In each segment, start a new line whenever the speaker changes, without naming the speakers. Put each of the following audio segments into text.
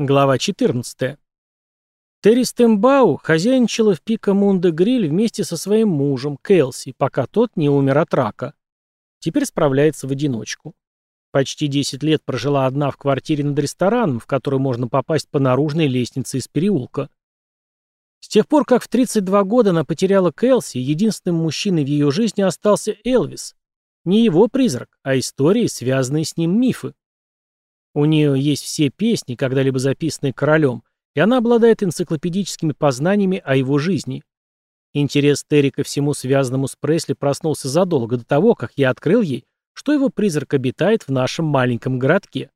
Глава 14. Терри Стембау хозяйничала в Пика Мунде Гриль вместе со своим мужем, Кэлси, пока тот не умер от рака. Теперь справляется в одиночку. Почти 10 лет прожила одна в квартире над рестораном, в которую можно попасть по наружной лестнице из переулка. С тех пор, как в 32 года она потеряла Кэлси, единственным мужчиной в ее жизни остался Элвис. Не его призрак, а истории, связанные с ним мифы. У нее есть все песни, когда-либо записанные королем, и она обладает энциклопедическими познаниями о его жизни. Интерес Терри ко всему связанному с Пресли проснулся задолго до того, как я открыл ей, что его призрак обитает в нашем маленьком городке.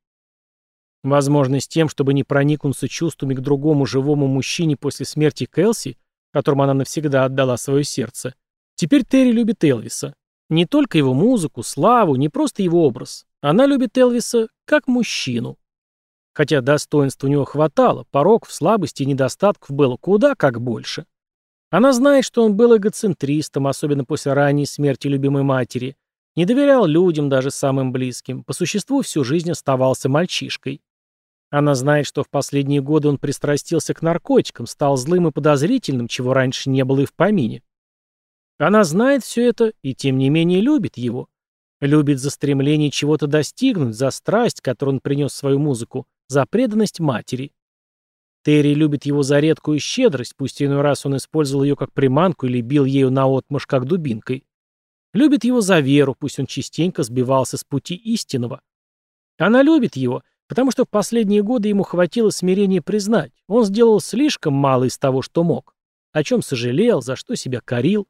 Возможно, с тем, чтобы не проникнуться чувствами к другому живому мужчине после смерти Кэлси, которому она навсегда отдала свое сердце, теперь Терри любит Элвиса. Не только его музыку, славу, не просто его образ. Она любит Элвиса как мужчину. Хотя достоинств у него хватало, пороков, слабостей и недостатков было куда как больше. Она знает, что он был эгоцентристом, особенно после ранней смерти любимой матери, не доверял людям, даже самым близким, по существу всю жизнь оставался мальчишкой. Она знает, что в последние годы он пристрастился к наркотикам, стал злым и подозрительным, чего раньше не было и в помине. Она знает все это и тем не менее любит его. Любит за стремление чего-то достигнуть, за страсть, которую он принес в свою музыку, за преданность матери. Терри любит его за редкую щедрость, пусть иной раз он использовал ее как приманку или бил ею наотмашь как дубинкой. Любит его за веру, пусть он частенько сбивался с пути истинного. Она любит его, потому что в последние годы ему хватило смирения признать, он сделал слишком мало из того, что мог, о чем сожалел, за что себя корил,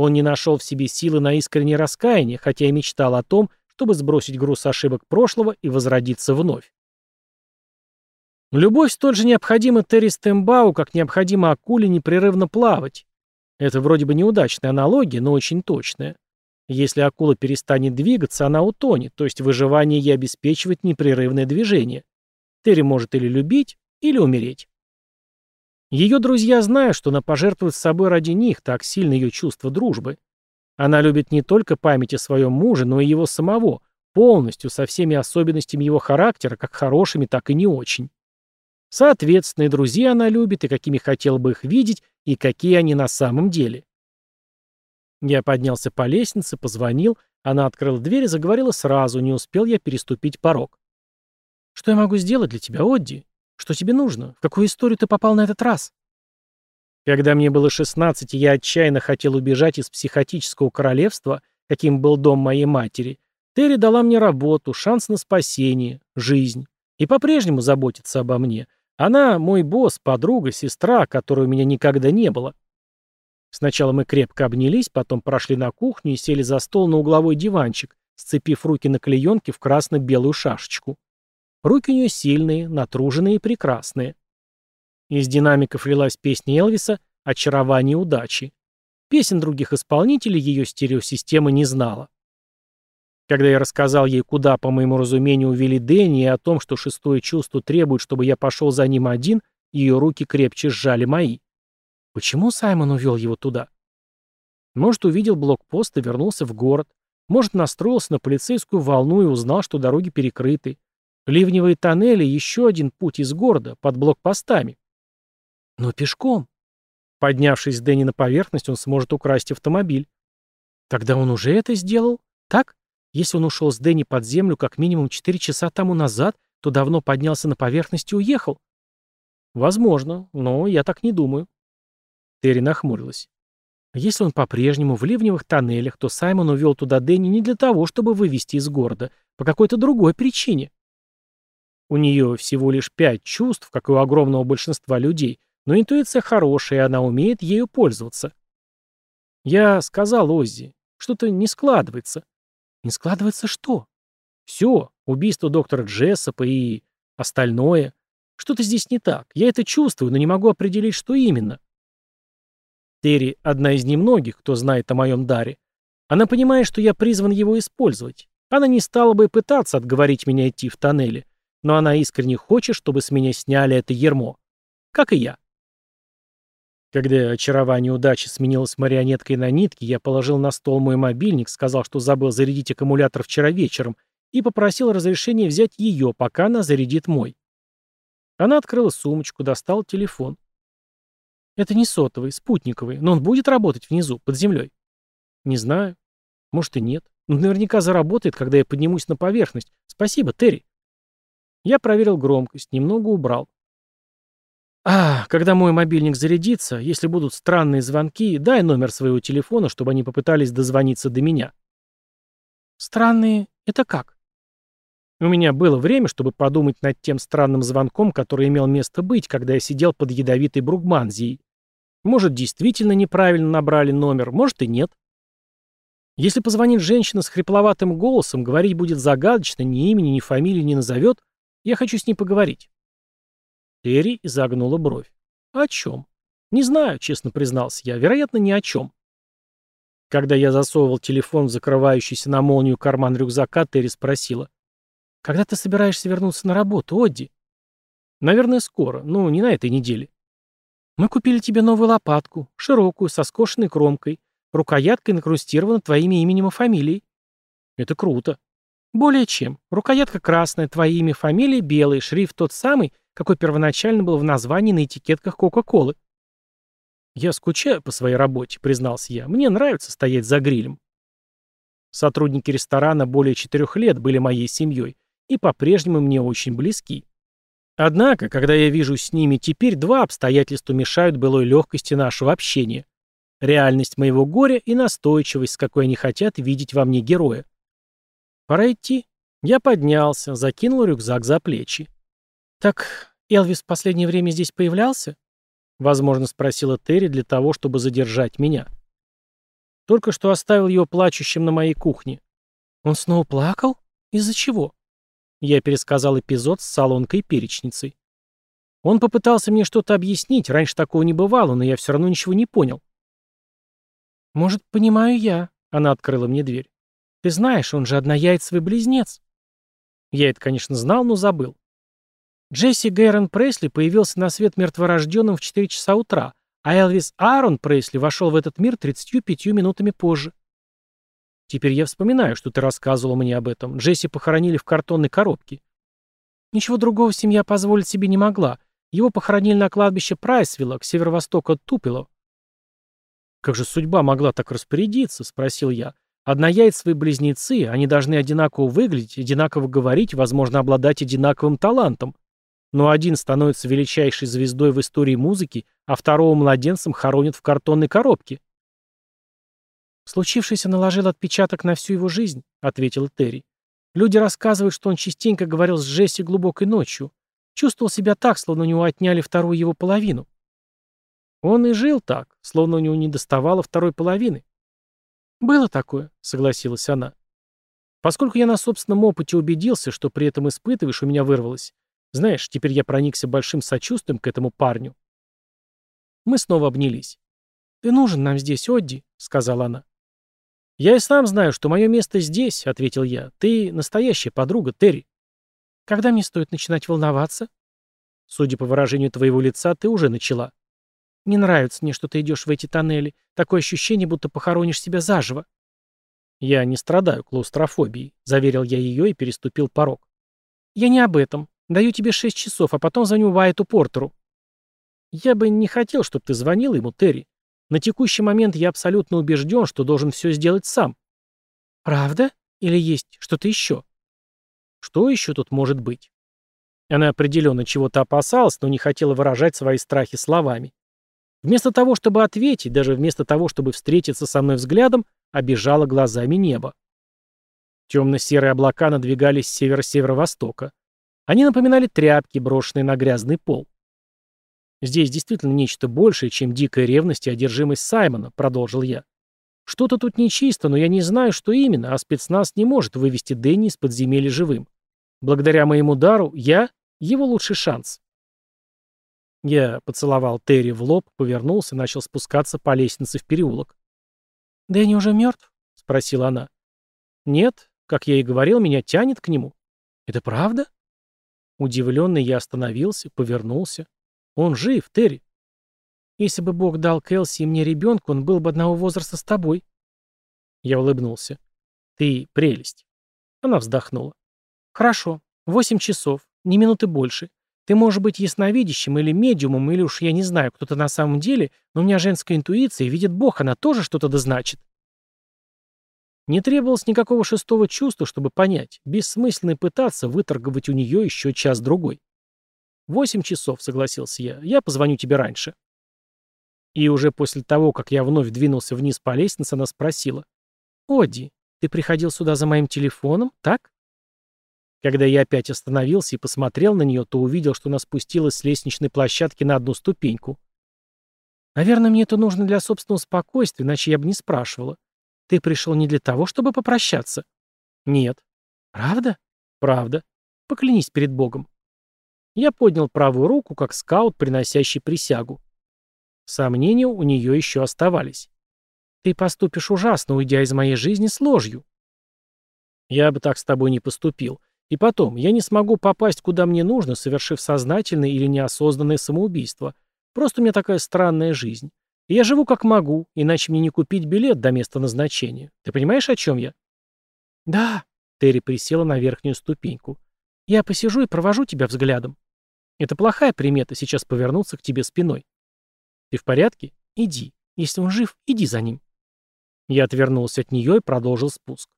он не нашел в себе силы на искреннее раскаяние, хотя и мечтал о том, чтобы сбросить груз ошибок прошлого и возродиться вновь. Любовь столь же необходима Терри Стембау, как необходимо акуле непрерывно плавать. Это вроде бы неудачная аналогия, но очень точная. Если акула перестанет двигаться, она утонет, то есть выживание ей обеспечивает непрерывное движение. Терри может или любить, или умереть. Ее друзья знают, что она пожертвует собой ради них, так сильно ее чувство дружбы. Она любит не только память о своем муже, но и его самого, полностью, со всеми особенностями его характера, как хорошими, так и не очень. Соответственно, и друзья она любит, и какими хотела бы их видеть, и какие они на самом деле. Я поднялся по лестнице, позвонил, она открыла дверь и заговорила сразу, не успел я переступить порог. «Что я могу сделать для тебя, Одди?» Что тебе нужно? В какую историю ты попал на этот раз? Когда мне было 16, и я отчаянно хотел убежать из психотического королевства, каким был дом моей матери, Терри дала мне работу, шанс на спасение, жизнь. И по-прежнему заботится обо мне. Она мой босс, подруга, сестра, которой у меня никогда не было. Сначала мы крепко обнялись, потом прошли на кухню и сели за стол на угловой диванчик, сцепив руки на клеенке в красно-белую шашечку. Руки у нее сильные, натруженные и прекрасные. Из динамиков лилась песня Элвиса «Очарование удачи». Песен других исполнителей ее стереосистема не знала. Когда я рассказал ей, куда, по моему разумению, увели Дэнни, и о том, что шестое чувство требует, чтобы я пошел за ним один, ее руки крепче сжали мои. Почему Саймон увел его туда? Может, увидел блокпост и вернулся в город. Может, настроился на полицейскую волну и узнал, что дороги перекрыты. Ливневые тоннели — еще один путь из города, под блокпостами. Но пешком. Поднявшись с Дэнни на поверхность, он сможет украсть автомобиль. Тогда он уже это сделал? Так? Если он ушел с Дэнни под землю как минимум 4 часа тому назад, то давно поднялся на поверхность и уехал. Возможно, но я так не думаю. Терри нахмурилась. Если он по-прежнему в ливневых тоннелях, то Саймон увел туда Дэнни не для того, чтобы вывести из города, по какой-то другой причине. У нее всего лишь пять чувств, как и у огромного большинства людей, но интуиция хорошая, и она умеет ею пользоваться. Я сказал Оззи, что-то не складывается. Не складывается что? Все, убийство доктора Джессопа и остальное. Что-то здесь не так. Я это чувствую, но не могу определить, что именно. Терри — одна из немногих, кто знает о моем даре. Она понимает, что я призван его использовать. Она не стала бы пытаться отговорить меня идти в тоннеле но она искренне хочет, чтобы с меня сняли это ермо. Как и я. Когда очарование удачи сменилось марионеткой на нитке, я положил на стол мой мобильник, сказал, что забыл зарядить аккумулятор вчера вечером, и попросил разрешения взять ее, пока она зарядит мой. Она открыла сумочку, достала телефон. Это не сотовый, спутниковый, но он будет работать внизу, под землей. Не знаю. Может и нет. Но наверняка заработает, когда я поднимусь на поверхность. Спасибо, Терри. Я проверил громкость, немного убрал. А, когда мой мобильник зарядится, если будут странные звонки, дай номер своего телефона, чтобы они попытались дозвониться до меня. Странные? Это как? У меня было время, чтобы подумать над тем странным звонком, который имел место быть, когда я сидел под ядовитой бругманзией. Может, действительно неправильно набрали номер, может и нет. Если позвонит женщина с хрипловатым голосом, говорить будет загадочно, ни имени, ни фамилии не назовет, я хочу с ней поговорить. Терри изогнула бровь. О чем? Не знаю, честно признался я. Вероятно, ни о чем. Когда я засовывал телефон в закрывающийся на молнию карман рюкзака, Терри спросила. «Когда ты собираешься вернуться на работу, Одди?» «Наверное, скоро. Ну, не на этой неделе». Мы купили тебе новую лопатку, широкую, со скошенной кромкой. Рукоятка инкрустирована твоими именем и фамилией. Это круто. Более чем. Рукоятка красная, твое имя, фамилия белый, шрифт тот самый, какой первоначально был в названии на этикетках Кока-Колы. Я скучаю по своей работе, признался я. Мне нравится стоять за грилем. Сотрудники ресторана более четырех лет были моей семьей и по-прежнему мне очень близки. Однако, когда я вижу с ними теперь, два обстоятельства мешают былой легкости нашего общения. Реальность моего горя и настойчивость, с какой они хотят видеть во мне героя. Пора идти. Я поднялся, закинул рюкзак за плечи. «Так Элвис в последнее время здесь появлялся?» Возможно, спросила Терри для того, чтобы задержать меня. Только что оставил его плачущим на моей кухне. «Он снова плакал? Из-за чего?» Я пересказал эпизод с солонкой-перечницей. Он попытался мне что-то объяснить, раньше такого не бывало, но я все равно ничего не понял. «Может, понимаю я», — она открыла мне дверь. «Ты знаешь, он же однояйцевый близнец». Я это, конечно, знал, но забыл. Джесси Гэрон Пресли появился на свет мертворожденным в 4 часа утра, а Элвис Аарон Пресли вошел в этот мир 35 минутами позже. Теперь я вспоминаю, что ты рассказывала мне об этом. Джесси похоронили в картонной коробке. Ничего другого семья позволить себе не могла. Его похоронили на кладбище Прайсвилла, к северо-востоку от Тупило. «Как же судьба могла так распорядиться?» — спросил я. «Однояйцевые близнецы, они должны одинаково выглядеть, одинаково говорить, возможно, обладать одинаковым талантом. Но один становится величайшей звездой в истории музыки, а второго младенцем хоронят в картонной коробке». «Случившееся наложило отпечаток на всю его жизнь», — ответил Терри. «Люди рассказывают, что он частенько говорил с Джесси глубокой ночью. Чувствовал себя так, словно у него отняли вторую его половину». «Он и жил так, словно у него не доставало второй половины». «Было такое», — согласилась она. «Поскольку я на собственном опыте убедился, что при этом испытываешь, у меня вырвалось. Знаешь, теперь я проникся большим сочувствием к этому парню». Мы снова обнялись. «Ты нужен нам здесь, Одди», — сказала она. «Я и сам знаю, что мое место здесь», — ответил я. «Ты настоящая подруга, Терри». «Когда мне стоит начинать волноваться?» «Судя по выражению твоего лица, ты уже начала». «Не нравится мне, что ты идешь в эти тоннели. Такое ощущение, будто похоронишь себя заживо». «Я не страдаю клаустрофобией», — заверил я ее и переступил порог. «Я не об этом. Даю тебе шесть часов, а потом звоню Уайту Портеру». «Я бы не хотел, чтобы ты звонил ему, Терри. На текущий момент я абсолютно убежден, что должен все сделать сам. Правда? Или есть что-то еще? Что еще тут может быть? Она определенно чего-то опасалась, но не хотела выражать свои страхи словами. Вместо того, чтобы ответить, даже вместо того, чтобы встретиться со мной взглядом, обижала глазами небо. Темно-серые облака надвигались с севера-северо-востока. Они напоминали тряпки, брошенные на грязный пол. Здесь действительно нечто большее, чем дикая ревность и одержимость Саймона, продолжил я. Что-то тут нечисто, но я не знаю, что именно, а спецназ не может вывести Дэнни из подземелья живым. Благодаря моему дару я — его лучший шанс. Я поцеловал Терри в лоб, повернулся и начал спускаться по лестнице в переулок. «Дэнни уже мертв?» — спросила она. «Нет, как я и говорил, меня тянет к нему». «Это правда?» Удивленный я остановился, повернулся. Он жив, Терри. Если бы Бог дал Кэлси и мне ребенка, он был бы одного возраста с тобой. Я улыбнулся. Ты прелесть. Она вздохнула. Хорошо. Восемь часов. Ни минуты больше. Ты можешь быть ясновидящим или медиумом, или уж я не знаю, кто то на самом деле, но у меня женская интуиция, видит Бог, она тоже что-то да значит. Не требовалось никакого шестого чувства, чтобы понять. Бессмысленно пытаться выторговать у нее еще час-другой. «Восемь часов», — согласился я. «Я позвоню тебе раньше». И уже после того, как я вновь двинулся вниз по лестнице, она спросила. «Оди, ты приходил сюда за моим телефоном, так?» Когда я опять остановился и посмотрел на нее, то увидел, что она спустилась с лестничной площадки на одну ступеньку. «Наверное, мне это нужно для собственного спокойствия, иначе я бы не спрашивала. Ты пришел не для того, чтобы попрощаться? Нет. Правда? Правда. Поклянись перед Богом. Я поднял правую руку, как скаут, приносящий присягу. Сомнения у нее еще оставались. Ты поступишь ужасно, уйдя из моей жизни с ложью. Я бы так с тобой не поступил. И потом, я не смогу попасть куда мне нужно, совершив сознательное или неосознанное самоубийство. Просто у меня такая странная жизнь я живу как могу, иначе мне не купить билет до места назначения. Ты понимаешь, о чем я? Да. Терри присела на верхнюю ступеньку. Я посижу и провожу тебя взглядом. Это плохая примета сейчас повернуться к тебе спиной. Ты в порядке? Иди. Если он жив, иди за ним. Я отвернулся от нее и продолжил спуск.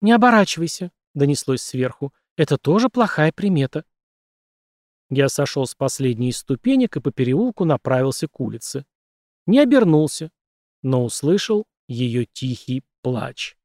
«Не оборачивайся», — донеслось сверху. «Это тоже плохая примета». Я сошел с последней из ступенек и по переулку направился к улице. Не обернулся, но услышал ее тихий плач.